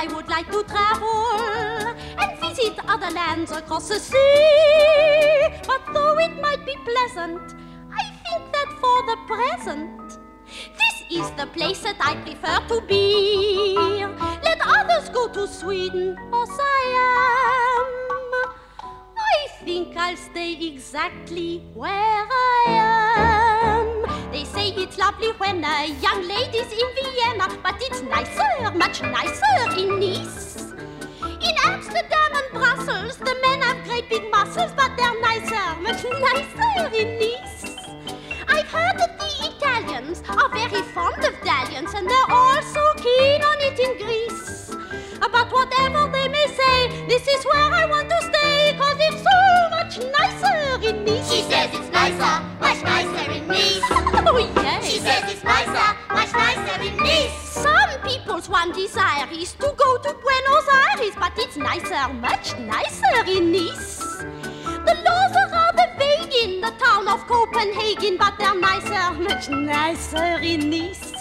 I would like to travel and visit other lands across the sea. But though it might be pleasant, I think that for the present, this is the place that I prefer to be. Let others go to Sweden or Siam. I think I'll stay exactly where I lovely when a young ladies in Vienna, but it's nicer, much nicer in Nice. In Amsterdam and Brussels, the men have great big muscles, but they're nicer, much nicer in Nice. I've heard that the Italians are very fond of dalliance, and they're all so keen on it in Greece. But whatever they may say, this is where I want to stay, cause it's so much nicer in Nice. one desire is to go to Buenos Aires, but it's nicer, much nicer in Nice. The laws are rather vague in the town of Copenhagen, but they're nicer, much nicer in Nice.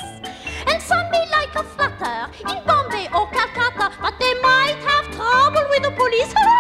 And some may like a flutter in Bombay or Calcutta, but they might have trouble with the police.